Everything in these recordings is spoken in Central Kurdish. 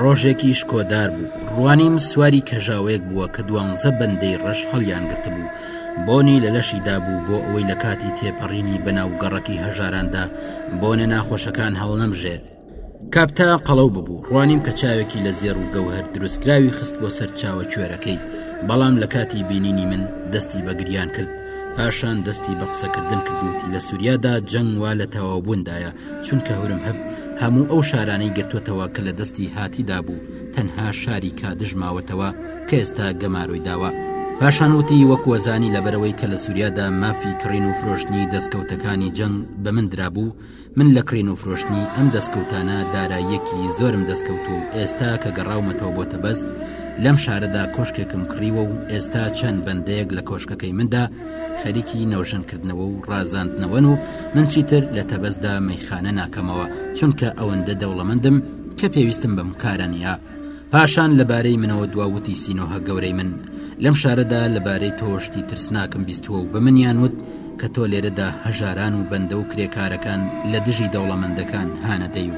ڕۆژێکی شکۆدار بوو ڕوانیم سواری کەژاوەیەک بووە کە دوانزە بەندەی ڕەش هەڵیان گرت بوو بۆنی لە لەشی دابوو بۆ ئەوەی لە کاتی تێپەڕینی بەناو گەڕەکی هەژاراندا بۆنە ناخۆشەکان هەڵنەمژێ کاپتا قەڵەو ببوو ڕوانیم کە چاوێکی لە زێڕ و گەوهر دروستکراوی خست بۆ سەر چاوە کوێرەکەی بەڵام لە کاتی بینینی من دەستی بەگریان کرد پاشان دەستی بە قسەکردن کردوتی لە سووریادا جەنگ وا لە تەواوبووندایە چونکە هورمهب هەموو ئەو شارانەی گرتووەتەوە کە لە دەستی هاتی دابوو تەنها شاری کادژ ماوەتەوە کە ئێستا گەمارۆی داوە پاشان وتی وەک وەزانی لەبەرەوەی کە لە سووریادا مافی کڕین و فرۆشتنی دەستکەوتەکانی جەنگ بە من درابوو من لە کڕین و فرۆشتنی ئەم دەستکەوتانە داراییەکی زۆرم دەستکەوت و ئێستا کە گەڕاومەتەوە بۆ تەبەست لەم شارەدا کۆشکێکم کڕیوە و ئێستا چەند بەندەیەک لە کۆشکەکەی مندا خەریکی نەوژەنکردنەوە و ڕازاندنەوەن و من چیتر لە تەبەزدا مەیخانە ناکەمەوە چونکە ئەوەندە دەوڵەمەندم کە پێویستم بە مکارانە پاشان لەبارەی منەوە دواوتی سینۆهە گەورەی من لەم شارەدا لەبارەی تۆشتی ترسناکم بیستووە و بە منیان وت کە تۆ لێرەدا هەژاران و بەندە و کرێکارەکان لە دژی دەوڵەمەندەکان هانەدەی و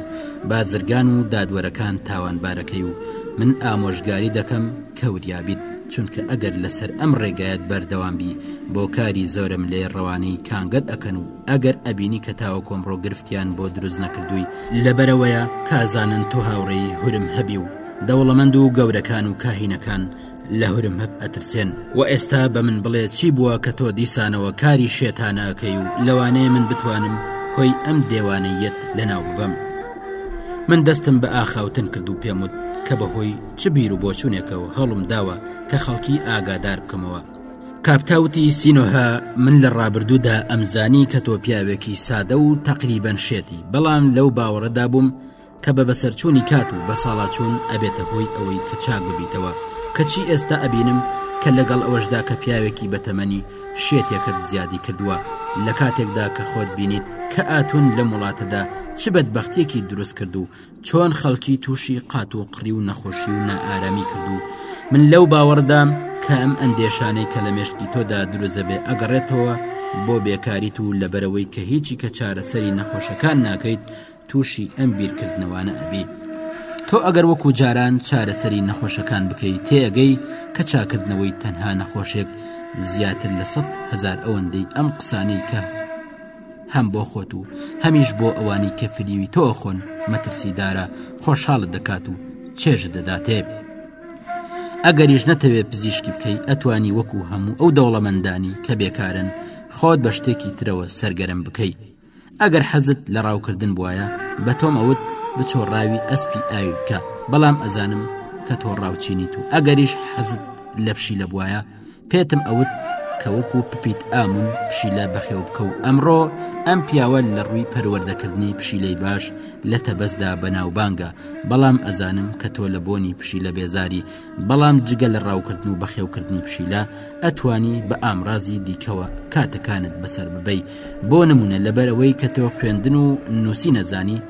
بازرگان و دادوەرەکان تاوانبارەکەی و من ئامۆژگاری دەکەم کە وریا بیت چونکە ئەگەر لەسەر ئەم ڕێگایەت بەردەوام بی بۆ کاری زۆرم لێ ڕەوانەی کانگەت ئەکەن و ئەگەر ئەبینی کە تاوەکۆمڕۆ گرفتیان بۆ دروست نەکردووی لەبەرەوەیە کازانن تۆ هاوڕێی هورم هەبی و دەوڵەمەند و گەورەکان و کاهینەکان لە هورم هەب ئەترسێن وە ئێستا بە من بڵێ چی بووە کە تۆ دیسانەوە کاری شێتانە ئەکەی و لەوانەیە من بتوانم هۆی ئەم دێوانەییەت لەناو ببەم من دەستم بە ئاخاوتن کرد و پێم وت کە بەهۆی چ بیر و بۆچونێکەوە هەوڵم داوە کە خەڵکی ئاگادار بکەمەوە. کاپتا وتی، سینۆهە، من لە ڕابردوودا ئەمزانی کە تۆ پیاوێکی سادە و تەقریبەن شێتی، بەڵام لەو باوەڕەدا بووم کە بە بەسەرچوونی کات و بەساڵاچوون ئەبێتە هۆی ئەوەی کە چاک ببیتەوە، کەچی ئێستا ئەبینم کە لەگەڵ ئەوەشدا کە پیاوێکی بەتەمەنی، شێتیەکەت زیادی کردووە، لە کاتێکدا کە خۆت بینیت کە ئاتون لەم وڵاتەدا چ بەدبەختیەکی دروست کرد و چۆن خەڵکی تووشی قات و قڕی و نەخۆشی و نائارامی کردو من لەو باوەڕدام کە ئەم ئەندێشانەی کە لە مێشکی تۆدا دروزەبێ ئەگەڕێتەوە بۆ بێکاریت و لەبەرەوەی کە هیچی کە چارەسەری نەخۆشەکان ناکەیت تووشی ئەم بیرکردنەوانە ئەبیت تۆ ئەگەر وەکو جاران چارەسەری نەخۆشەکان بکەی تێگەی کە چاکردنەوەی تەنها نەخۆشێک زیاتر لە سەد هزار ئەوەندەی ئەم قسانەی کە هەم بۆ خۆت و هەمیش بۆ ئەوانی کە فریوی تۆ خۆن مەترسیدارە خۆشحاڵت دەکات و چێژ دەداتێ ئەگەریش نەتەوێت پزیشکی بکەی ئەتوانی وەکو هەموو ئەو دەوڵەمەندانی کە بێکارن خۆت بە شتێکی ترەوە سەرگەرم بکەی ئەگەر حەزت لە ڕاوکردن بواە بە تۆم ئەوت بچۆ ڕاوی ئەسپی ئاوی بکە بەڵام ئەزانم کە تۆ ڕاوچینیت و ئەگەریش حەزت لە پشی لە بواە پێتم ئەوت کە وەکو پپیت ئامون پشیلە بەخێو بکە و ئەمڕۆ ئەم پیاوە لە ڕووی پەروەردەکردنی پشیلەی باش لە تەبەستدا بەناوبانگە بەڵام ئەزانم کە تۆ لە بۆنی پشیلە بێزاری بەڵام جگە لە ڕاوکردن و بەخێوکردنی پشیلە ئەتوانی بە ئامرازی دیکەوە کاتەکانت بەسەر ببەی بۆ نمونە لەبەرەوەی کە تۆ خوێندن و نووسی نەزانی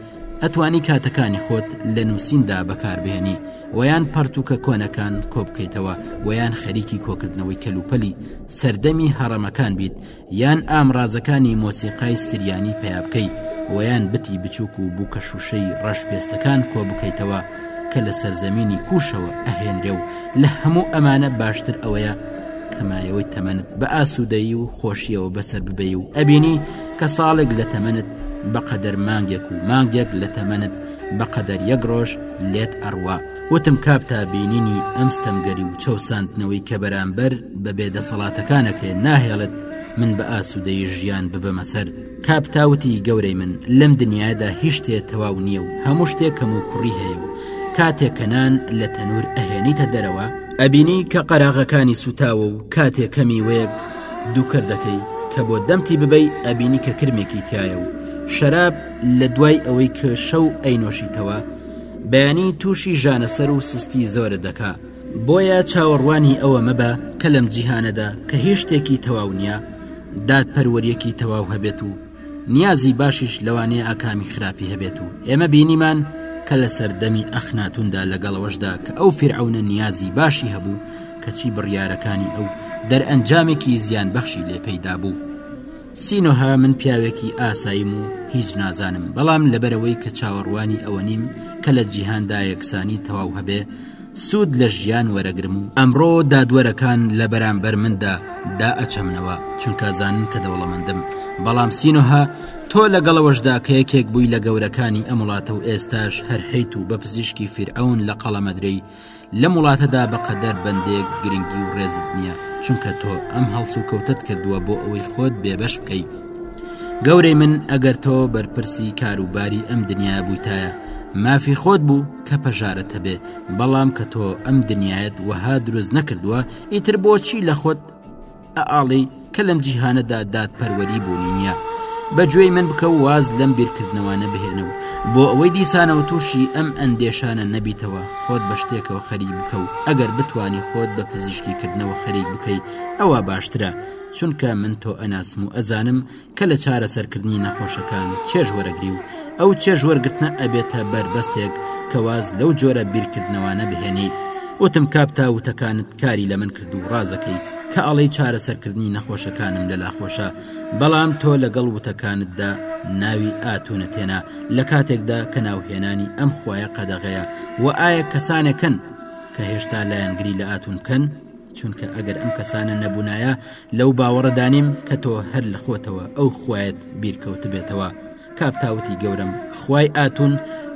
ئەتوانی کاتەکانی خۆت لە نووسیندا بەکاربهێنی وەیان پەرتوکە کۆنەکان کۆبکەیتەوە وەیان خەریکی کۆکردنەوەی کەلوپەلی سەردەمی هەڕەمەکان بیت یان ئامرازەکانی مۆسیقای سریانی پیا بکەی وەیان بتی بچووک و بووکە شووشەی ڕەش پێستەکان کۆبکەیتەوە کە لە سەرزەمینی کوشەوە ئەهێنرێ و لە هەموو ئەمانە باشتر ئەوەیە کەمایەوەی تەمەنت بە ئاسوودەیی و خۆشیەوە بەسەر ببەی و ئەبینی کە ساڵێک لە تەمەنت بە قەدەر مانگێک و مانگێک لە تەمەنت بە قەدەر یەک ڕۆژ لێت ئەڕوا وتم کاپ تا بینینی ئەم ستەمگەری و چەوساندنەوەی کە بەرامبەر بە بێ دەسەڵاتەکان ئەکرێ ناهێڵێت من بە ئاسوودەیی ژیان ببەمە سەر کاپ تا وتی گەورەی من لەم دنیادا هیچ شتێ تەواو نییە و هەموو شتێ کەم و کوڕی هەیە و کاتێ کە نان لە تەنور ئەهێنیتە دەرەوە ئەبینی کە قەراغەکانی سووتاوە و کاتێ کە میوەیەک دوکر دەکەی کە بۆ دەمتی ببەی ئەبینی کە کرمێکی تایە و شەراب لە دوای ئەوەی کە شەو ئەینۆشیتەوە بەیانی تووشی ژانەسەر و سستی زۆرە دەکا بۆیە چاوەڕوانی ئەوە مەبە کە لەم جیهانەدا کە هیچ شتێکی تەواو نییە دادپەروەریەکی تەواو هەبێت و نیازی باشیش لەوانەیە ئاکامی خراپی هەبێت و ئێمە بینیمان کە لە سەردەمی ئەخناتوندا لەگەڵەوەشدا کە ئەو فرعونە نیازی باشی هەبوو کەچی بڕیارەکانی ئەو دەرئەنجامێکی زیان بەخشی لێ پەیدا بوو سینۆها من پیاوێکی ئاساییم و هیچ نازانم بەڵام لەبەرەوەی کە چاوەڕوانی ئەوە نیم کە لە جیهاندا یەکسانی تەواو هەبێ سود لە ژیان وەرەگرم و ئەمڕۆ دادوەرەکان لە بەرامبەر مندا دائەچەمنەوە چونکە زانن کە دەوڵەمەندم بەڵام سینۆها تۆ لەگەڵەوەشدا کە یەکێک بووی لە گەورەکانی ئەم وڵاتە و ئێستاش هەر حیت و بە پزیشکی فیرعەون لە قەڵەمەدرێی لەم وڵاتەدا بەقەدەر بەندێک گرنگی و ڕێزت نییە چونکە تۆ ئەم هەڵس و کەوتت کردووە بۆ ئەوەی خۆت بێبەش بکەی گەورەی من ئەگەر تۆ بەرپرسی کاروباری ئەم دنیا بوویتایە مافی خۆت بوو کە پەژارەت هەبێ بەڵام کە تۆ ئەم دنیاەت وەها دروست نەکردووە ئیتر بۆچی لە خۆت ئاڵی کە لەم جیهانەدا داد پەروەری بوونی نییە بە گوێی من بکە و واز لەم بیرکردنەوانە بهێنە و بۆ ئەوەی دیسانەوە تووشی ئەم ئەندێشانە نەبیتەوە خۆت بە شتێکەوە خەریک بکە و ئەگەر بتانی خۆت بە پزیشکی کردنەوە خەریک بکەی ئەوە باشترە چونکە من تۆ ئەناسم و ئەزانم کە لە چارەسەرکردنی نەخۆشەکان چێژ وەرەگری و ئەو چێژ وەرگرتنە ئەبێتە بەر بەستێک کە واز لەو جۆرە بیرکردنەوانە بهێنی وتم کاپتا وتەکانت کاری لە من کرد و ڕازەکەی کە ئەڵێی چارەسەرکردنی نەخۆشەکانم لەلا خۆشە بەڵام تۆ لەگەڵ وتەکانتدا ناوی ئاتونە تێنا لە کاتێکدا کە ناوهێنانی ئەم خوایە قەدەغەیە و ئایا کەسانێکن کە هێشتا لایەنگری لە ئاتون بکەن؟ چونکە ئەگەر ئەم کەسانە نەبوونایە لەو باوەڕدانیم کە تۆ هەر لە خۆتەوە ئەو خویت بیرکەوت بێتەوە کاپتاوتی گەورم خوای ئاتون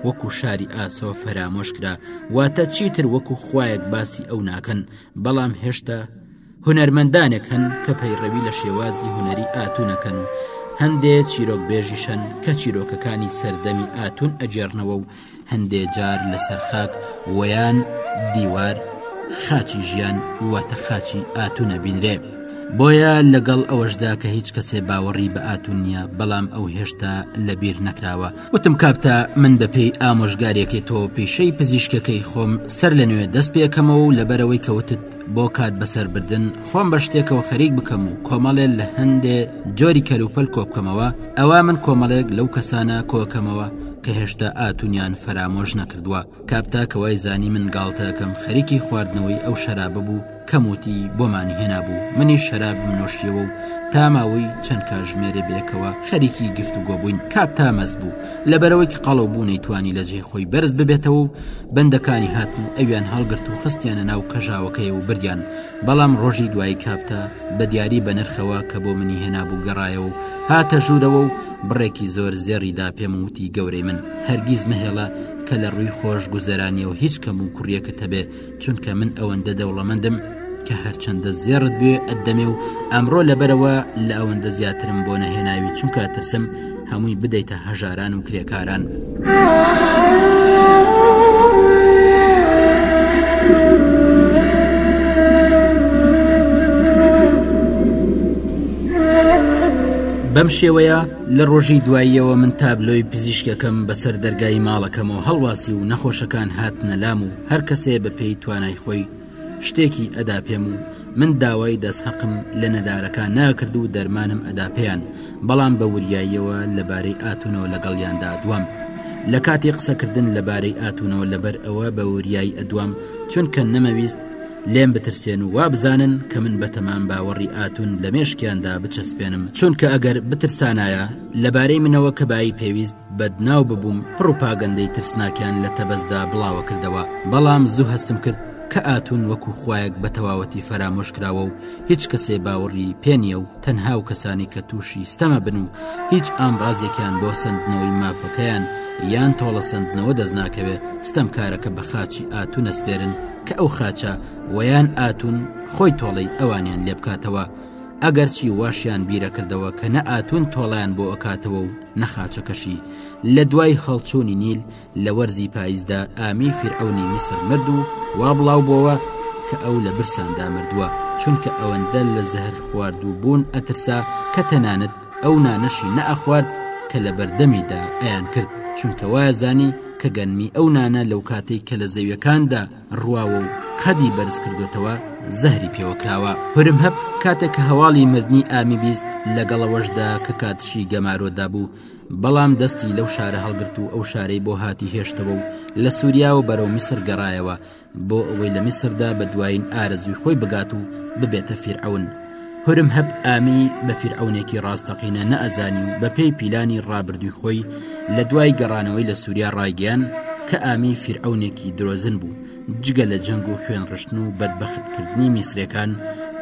وەکو شاری ئاسەوە فەرامۆش کرا واتە چیتر وەکو خویەک باسی ئەو ناکەن بەڵام هێشتا هونەرمەندانێک هەن کە پەیڕەوی لە شێوازی هوەری ئاتونەکەن و هەندێ چیرۆک بێژیشەن کە چیرۆکەکانی سەردەمی ئاتون ئەگێڕنەوە و هەندێ جار لەسەر خاک وەیان دیوار خاچی ژیان واتە خاچی ئاتون ئەبینرێ بۆیە لەگەڵ ئەوەشدا کە هیچ کەسێ باوەڕی بە ئاتون نییە بەڵام ئەو هێشتا لەبیر نەکراوە وتم کاپتا من بە پێی ئامۆژگارێکی تۆ پیشەی پزیشکەکەی خۆم سەر لە نوێ دەست پێکەمەوە و لەبەرەوەی کەوتت بۆ کات بەسەر بردن خۆم بە شتێکەوە خەریک بکەم و کۆمەڵێ لە هەندێ جۆری کەلوپەل کۆبکەمەوە ئەوە من کۆمەڵێک لەو کەسانە کۆکەمەوە کە هێشتا ئاتونیان فەرامۆش نەکردووە کاپتا کە وای زانی من گاڵتەکەم خەریکی خواردنەوەی ئەو شەرابە بوو کەموتی بۆمانی هێنا بوو منی شەراب منۆشیەوە و تا ماوەی چەند کاژمێرێ بێکەوە خەریکی گفت و گۆبووین کاپتا مەز بوو لەبەرئەوەیکە قەڵەو بوو نەیتوانی لە جێی خۆی بەرز ببێتەوە و بەندەکانی هاتن و ئەویان هەڵگرت و خستیانە ناو کەژاوەکەی و بردیان بەڵام ڕۆژی دوایی کاپتە بە دیاری بەنرخەوە کە بۆ منی هێنابوو گەڕایەوە و هاتە ژوورەوە و بڕێکی زۆر زێڕی دا پێم و وتی گەورەی من هەرگیز مەهێڵە کە لە ڕووی خۆش گوزەرانیەوە هیچ کەم و کوڕیەکت هەبێ چونکە من ئەوەندە دەوڵەمەندم کە هەرچەندە زێڕت بێ ئەدەمێ و ئەمڕۆ لەبەرەوە لە ئەوەندە زیاترم بۆ نەهێناوی چونکە ترسم هەمووی بدەیتە هەژاران و کرێکاران. بەم شێوەیە لە ڕۆژی دواییەوە من تابلۆی پزیشکەکەم بەسەر دەرگای ماڵەکەمەوە هەڵواسی و نەخۆشەکان هاتنە لام و هەر کەسێ بە پێی توانای خۆی شتێکی ئەدا پێم و من داوای دەست هەقم لە نەدارەکە ناکرد و دەرمانم ئەدا پێیان بەڵام بە وریاییەوە لەبارەی ئاتونەوە لەگەڵیاندا دوام لە کاتی قسەکردن لەبارەی ئاتونەوە لەبەر ئەوە بە وریایی ئەدوام چونکە نەمەویست لێم بترسێن و وابزانن کە من بەتەمام باوەڕی ئاتون لە مێشکیاندا بچەسپێنم چونکە ئەگەر بترسانایە لەبارەی منەوە کە بایی پێویست بەدناو ببووم پڕوپاگەندەی ترسناکیان لە تەبەزدا بڵاوە کردەوە بەڵام زوو هەستم کرد کە ئاتون وەکو خوایەک بە تەواوەتی فەرامۆش کراوە و هیچ کەسێ باوەڕی پێ نییە و تەنها و کەسانی کە تووشی ستەمە بن و هیچ ئامڕازێکیان بۆ سەندنەوەی مافەکەیان یان تۆڵەسەندنەوە دەست ناکەوێ ستەمکارەکە بە خاچی ئاتونە سپێرن کە ئەو خاچە وەیان ئاتون خۆی تۆڵەی ئەوانیان لێ بکاتەوە ئەگەرچی واشیان بیرەکردەوە کە نە ئاتون تۆڵیان بۆ ئەکاتەوە و نەخاچەکەشی لە دوای هەڵچوونی نیل لە وەرزی پاییزدا ئامی فیرعونی میسر مرد و وا بڵاو بۆوە کە ئەو لە برساندا مردووە چونکە ئەوەندە لە زەهر خواردوو بوون ئەترسا کە تەنانەت ئەو نانەشی نەئەخوارد کە لە بەردەمیدا ئەیان کرد چونکە وایە زانی کە گەنمی ئەو نانە لەو کاتەی کە لە زەویەکاندا ڕواوە و قەدی بەرز کردۆتەوە زەهری پێوە کراوە هورمهب کاتێک کە هەواڵی مردنی ئامی بیست لەگەڵەوەشدا کە کاتشی گەمارۆدا بوو بەڵام دەستی لەو شارە هەڵگرت و ئەو شارەی بۆ هاتی هێشتەوە و لە سووریاوە بەرەو میسر گەڕایەوە بۆ ئەوەی لە میسردا بە دوایین ئارەزووی خۆی بگات و ببێتە فیرعەون هورمهەب ئامی بە فیرعەونێکی ڕاستەقینە نەئەزانی و بە پێی پیلانی ڕابردووی خۆی لە دوای گەڕانەوەی لە سووریا ڕایگەیان کە ئامی فیرعەونێکی درۆزن بوو جگە لە جەنگ و خوێن ڕشتن و بەدبەختکردنی میسرەکان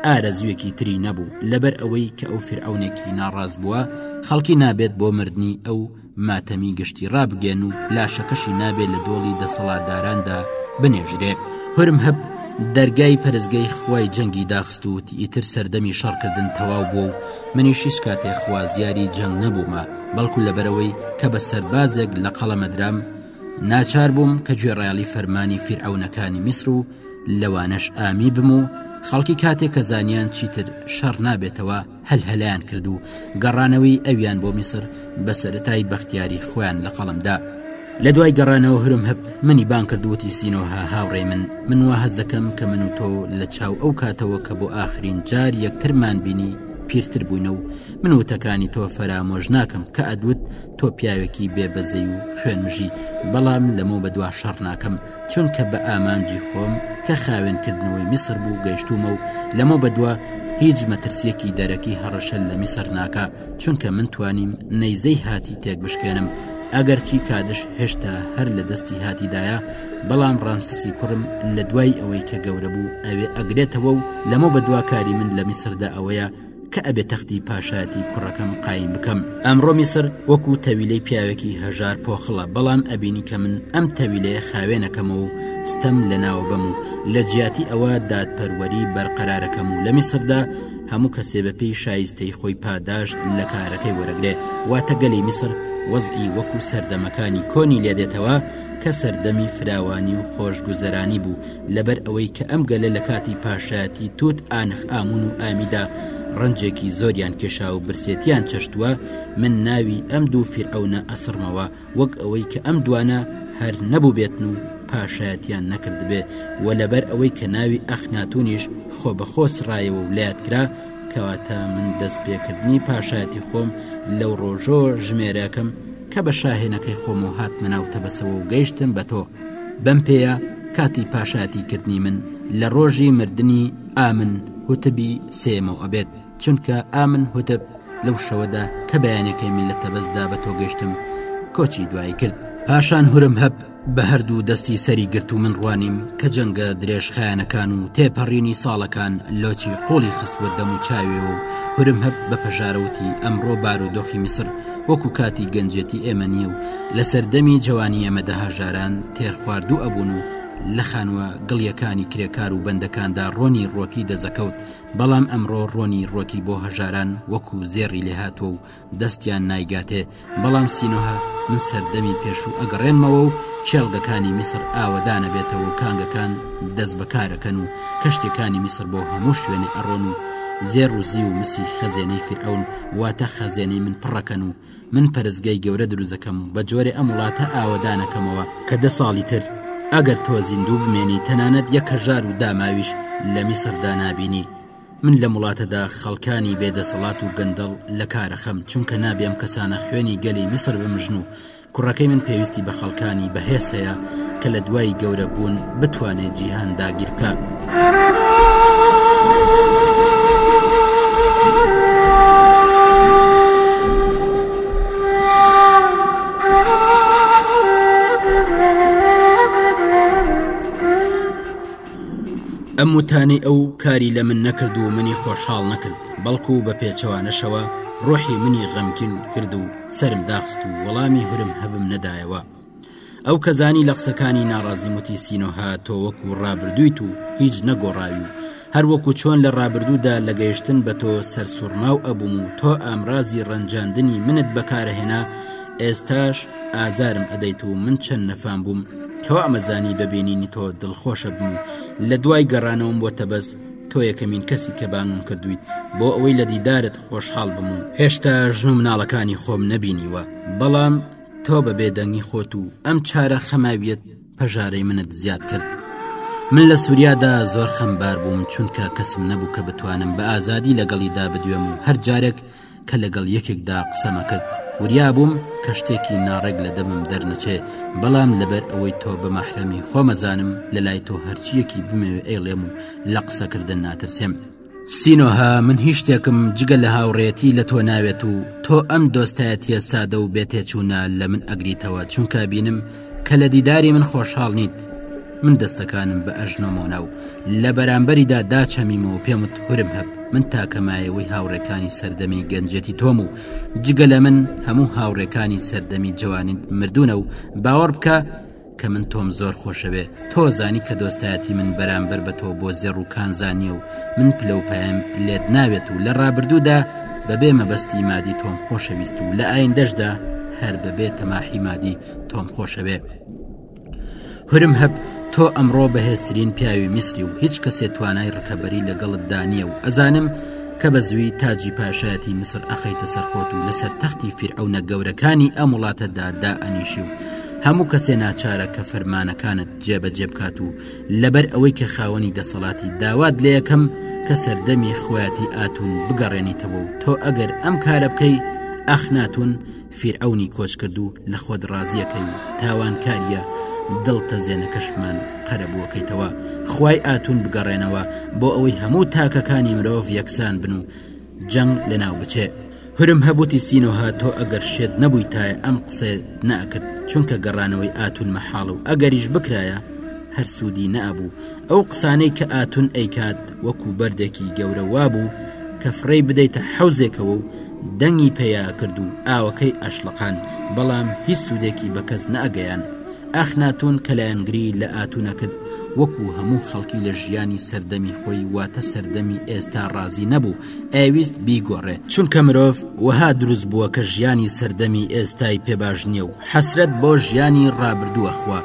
ئارەزویەکی تری نەبوو لەبەر ئەوەی کە ئەو فیرعەونێکی ناڕاست بووە خەڵکی نابێت بۆ مردنی ئەو ماتەمی گشتی ڕابگەن و لاشەکەشی نابێت لە دۆڵی دەسەڵاتداراندا بنێژرێ هرم هەب دەرگای پەرستگەی خوای جەنگی داخست و ئیتر سەردەمی شەڕکردن تەواو بوو و منیش هیچ کاتێ خوازیاری جەنگ نەبوومە بەڵکو لەبەرەوەی کە بە سەربازێک لە قەڵەمەدرام ناچار بووم کە گوێڕایەڵی فەرمانی فیرعونەکانی میسر و لەوانەش ئامی بم و خەڵکی کاتێک کە زانیان چیتر شەڕ نابێتەوە هەلهەلەیان کرد و گەڕانەوەی ئەویان بۆ میسر بە سەرەتای بەختیاری خۆیان لە قەڵمدا لە دوای گەڕانەوە هرم هەب منی بان کردوتی سینۆها هاوڕێ من من وا هەز دەکەم کە من و تۆ لە چاو ئەو کاتەوە کە بۆ ئاخرین جار یەکترمان بینی پیرتر بووینە و من وتەکانی تۆ فەرامۆژ ناکەم کە ئەدوت تۆ پیاوێکی بێبەزەی و خوێنمژی بەڵام لەمە بە دوا شەڕ ناکەم چونکە بە ئامانجی خۆم کە خاوێن کردنەوەی میسر بوو گەیشتومە و لەمە بەدووە هیچ مەترسیەکی دەرەکی هەڕەشە لە میسر ناکە چونکە من توانیم نەیزەی هاتی تێک بشکێنم ئەگەرچی کادش هێشتا هەر لە دەستی هاتیدایە بەڵام ڕامسسی کوڕم لە دوای ئەوەی کە گەورە بوو ئەوێ ئەگرێتەوە و لەمە بەدواکاری من لە میسردا ئەوەیە کە ئەبێ تەختی پاشایەتی کوڕەکەم قایم بکەم ئەمڕۆ میسر وەکو تەویلەی پیاوێکی هەژار پۆخڵە بەڵام ئەبینی کە من ئەم تەویلەیە خاوێنەکەمە و ستەم لەناوە بەم و لە جیاتی ئەوە دادپەروەری بەرقەرارەکەم و لە میسردا هەموو کەسێ بە پێی شایستەی خۆی پاداشت لە کارەکەی وەرەگرێ واتە گەلی میسر وەزعی وەکو سەردەمەکانی کۆنی لێدێتەوە کە سەردەمی فراوانی و خۆشگوزەرانی بوو لەبەر ئەوەی کە ئەم گەلە لە کاتی پاشایەتی توت ئانخ ئامون و ئامیدا ڕەنجێکی زۆریان کێشا و برسێتیان چەشتووە من ناوی ئەم دوو فیرعونە ئەسڕمەوە وەک ئەوەی کە ئەم دوانە هەر نەبوو بێتن و پاشایەتیان نەکردبێ و لەبەر ئەوەی کە ناوی ئەخناتونیش خۆ بەخۆ سڕایەوە و لات کرا کەواتە من دەست پێکردنی پاشایەتی خۆم لەو ڕۆژۆ ژمێرەکەم کە بە شاهێنەکەی خۆم و هاتمە ناو تەبەسەوە و گەیشتم بە تۆ بەم پێیە کاتی پاشایەتی کردنی من لە ڕۆژی مردنی ئامن هوتبی سێمەوە ئەبێت چونکە ئامن هوتب لەو شەوەدا کە بەیانەکەی من لە تەبەزدا بە تۆ گەشتم کۆچی دوایی کرد پاشان هورم هەب بە هەردوو دەستی سەری گرت و من ڕوانیم کە جەنگە درێژخایەنەکان و تێپەڕینی ساڵەکان لۆچی قۆڵی خستوە دەم و چاوێ و هورم هەب بە پەژارەوتی ئەمڕۆ بارودۆخی میسر وەکو کاتی گەنجێتی ئێمە نییە و لە سەردەمی جەوانی ئێمەدا هەژاران تێرخواردوو ئەبوون و لە خانووە گڵیەکانی کرێکار و بەندەکاندا ڕۆنی ڕۆکی دەزەکەوت بەڵام ئەمڕۆ ڕۆنی ڕۆکی بۆ هەژاران وەکو زێڕی لێهاتووە و دەستیان نایگاتێ بەڵام سینۆهە من سەردەمی پێشوو ئەگەڕێنمەوە و کێڵگەکانی میسر ئاوەدانەبێتەوە و کانگەکان دەست بەکارەکەن و کەشتێکانی میسر بۆ هەموو شوێنێ ئەڕۆن و زێڕ و زیو و مسی خەزێنەی فیرعەون واتە خەزێنەی من پڕەکەن و من پەرستگای گەورە دروزەکەم و بە جۆرێ ئەم وڵاتە ئاوەدانەکەمەوە کە دە ساڵی تر ئەگەر تۆ زیندوو بمێنی تەنانەت یە کەژار و داماویش لە میسردا نابینی من لە وڵاتەدا خەڵکانی بێدەسەڵات و گەندەڵ لە کارەخەم چونکە نابێم کەسانە خوێنی گەلی میسر بمژن و کوڕەکەی من پێویستی بە خەڵکانی بەهێز هەیە کە لە دوای گەورەبوون بتوانێت جیهان داگیر بکات. ئەم وتانەی ئەو کاری لە من نەکرد و منی خۆشحاڵ نەکرد بەڵکو بە پێچەوانەشەوە ڕۆحی منی غەمکین کرد و سەرم داخست و وەڵامی هورم هەبم نەدایەوە ئەو کەزانی لە قسەکانی ناڕازی وتی سینۆها تۆ وەکو ڕابردوویت و هیچ نەگۆڕاوی و هەروەکو چۆن لە ڕابردوودا لە گەیشتن بە تۆ سەرسوڕماو ئەبووم و تۆ ئامرازی ڕەنجاندنی منت بەکارەهێنا ئێستاش ئازارم ئەدەیت و من چەند نەفام بووم کەوا ئەمەزانی بەبینینی تۆ دڵخۆشە بم و لە دوای گەڕانەوەم بۆ تەبەس تۆ یەکەمین کەسی کە بانگم کردویت بۆ ئەوەی لە دیدارت خۆشحاڵ بم و هێشتا ژن و مناڵەکانی خۆم نەبینیوە بەڵام تۆ بە بێدەنگی خۆت و ئەم چارە خەماویەت پەژارەی منت زیاد کرد من لە سووریادا زۆر خەمبار بووم چونکە کەسم نەبوو کە بتوانم بە ئازادی لەگەڵیدا بدوێم و هەر جارێک کە لەگەڵ یەکێکدا قسەمە کرد وریا بووم کە شتێکی ناڕێک لە دەمم دەرنەچێ بەڵام لەبەر ئەوەی تۆ بە مەحرەمی خۆمەزانم لە لای تۆ هەرچیەکی بمەوێ ئەیڵێم و لە قسەکردن ناترسێم سینۆها من هیچ شتێکم جگە لە هاوڕێتی لە تۆ ناوێت و تۆ ئەم دۆستایەتیە سادە و بێتێچوونە لە من ئەگریتەوە چونکە بینم کە لە دیداری من خۆشحاڵ نیت من دەستەکانم بە ئەژنۆمۆنا و لە بەرامبەریدا داچەمیمەوە پێمت هورم هەب من تاکەمایەوەی هاوڕێکانی سەردەمی گەنجەتی تۆم و جگە لە من هەموو هاوڕێکانی سەردەمی جوانیت مردونە و باوەڕ بکە کە من تۆم زۆر خۆشەوێ تۆزانی کە دۆستایەتی من بەرامبەر بە تۆ بۆ زێڕ و کانزانیە و من پلەپایم لێت ناوێت و لە ڕابردوودا بەبێ مەبەستی مادی تۆم خۆشەویست و لە ئایندەشدا هەر بەبێ تەماحی مادی تۆم خۆشەوێ هورم هەب تۆ ئەمڕۆ بەهێزترین پیاوی میسری و هیچ کەسێ توانای ڕکەبەری لەگەڵت دانیە و ئەزانم کە بە زووی تاجی پاشایەتی میسر ئەخەیتە سەرخۆت و لەسەر تەختی فیرعونە گەورەکانی ئەم وڵاتەدا دا ئەنیشی و هەموو کەسێ ناچارە کە فەرمانەکانت جێبەجێ بکات و لەبەر ئەوەی کە خاوەنی دەسەڵاتی داوات لە یەکەم کە سەردەمی خویاتی ئاتون بگەڕێنیتەوە و تۆ ئەگەر ئەم کارە بکەی ئەخناتون فیرعەونی کۆچکردو لە خۆت ڕازیەکەی و تاوانکاریە دڵ تەزێنەکەشمان قەرەبوەکەیتەوە خوای ئاتون بگەڕێنەوە بۆ ئەوەی هەموو تاکەکانی مرۆڤ یەکسان بن و جەنگ لەناو بچێ هرم هەبوتی سینۆها تۆ ئەگەر شێت نەبویتایە ئەم قسە نەئەکرد چونکە گەڕانەوەی ئاتون مەحاڵە و ئەگەریش بکرایە هەر سودی نەئەبوو ئەو قسانەی کە ئاتون ئەیکات وەکو بەردێکی گەورە وابوو کە فڕێی بدەیتە حەوزێکەوە و دەنگی پێیا ئەکرد و ئاوەکەی ئەشڵەقان بەڵام هیچ سودێکی بە کەس نەئەگەیان ئاخناتون کە لایەنگری لە ئاتونەکرد وەکو هەموو خەڵکی لە ژیانی سەردەمی خۆی واتە سەردەمی ئێستا ڕازی نەبوو ئەیویست بیگۆڕێ چونکە مرۆڤ وەها دروست بووە کە ژیانی سەردەمی ئێستای پێ باش نییە و حەسرەت بۆ ژیانی ڕابردوو ئەخوا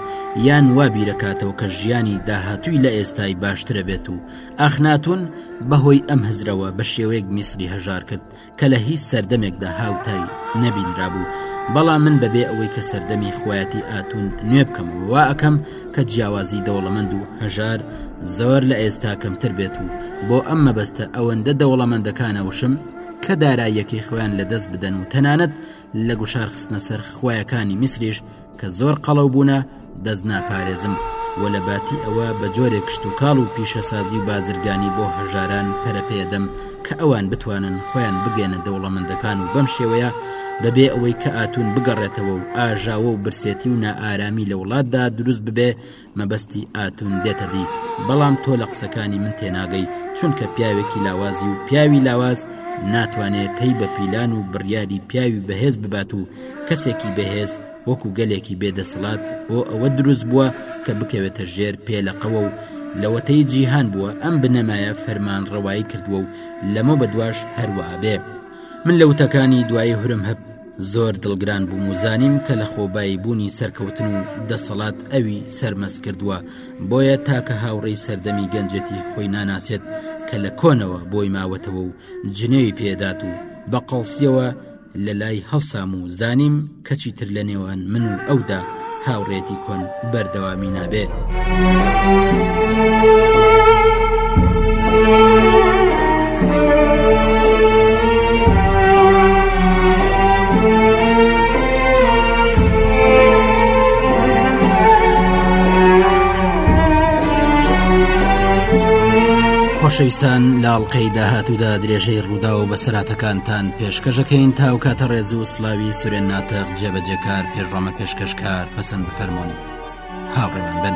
یان وا بیرەکاتەوە کە ژیانی داهاتووی لە ئێستای باشترە بێت و ئەخناتون بە هۆی ئەم هزرەوە بە شێوەیەک میسری هەژار کرد کە لە هیچ سەردەمێکدا هاوتای نەبینرابوو بەڵام من بەبێ ئەوەی کە سەردەمی خویەتی ئاتون نوێ بکەمەوە وا ئەکەم کە جیاوازی دەوڵەمەند و هەژار زۆر لە ئێستا کەمتر بێت و بۆ ئەم مەبەستە ئەوەندە دەوڵەمەندەکانە وشم کە داراییەکەی خۆیان لە دەست بدەن و تەنانەت لە گوشار خستنە سەر خویەکانی میسریش کە زۆر قەڵەو بوونە دەست ناپارێزم و لە باتی ئەوە بە جۆرێک کشتتوکاڵ و پیشەسازی و بازرگانی بۆ هەژاران پەرەپێدەم کە ئەوان بتوانن خۆیان بگەێنە دەوڵەمەندەکان و بەم شێوەیە بەبێ ئەوەی کە ئاتون بگەڕێتەوە و ئاژاوە و برسێتی و نائارامی لە وڵاتدا دروست ببێ مەبەستی ئاتون دێتە دی بەڵام تۆ لە قسەکانی من تێناگەی چونکە پیاوێکی لاوازی و پیاوی لاواز ناتوانێ پێی بە پیلان و بڕیاری پیاوی بەهێز ببات و کەسێکی بەهێز وەکو گەلێکی بێ دەسەڵات بۆ ئەوە دروست بووە کە بکەوێتە ژێر پێلەقەوە و لەوەتەی جیهان بووە ئەم بنەمایە فەرمان ڕەوایی کردووە و لەمە بە دواش هەروەبێ من لە وتەکانی دوایی هورم هەب زۆر دڵگران بووم و زانیم کە لە خۆبایی بوونی سەرکەوتن و دەسەڵات ئەوی سەرمەس کردووە بۆیە تاکە هاوڕێی سەردەمی گەنجێتی خۆی ناناسێت کە لە کۆنەوە بۆی ماوەتەوە و جنێوی پێدات و بە قەڵسیەوە لە لای هەڵسام و زانیم کە چیتر لە نێوان من و ئەودا هاوڕێتی کۆن بەردەوامی نابێ. خۆشەویستان لاڵقەی داهاتوودا درێژەی ڕوودا و بەسەراتەکانتان پێشکەش دەکەین تا ئەو کاتە ڕێز و سلاوی سورێن ناتەق جێبەجێکار پێشڕامە پێشکەشکار پەسەند بفەرمونون هاوڕێمان بن.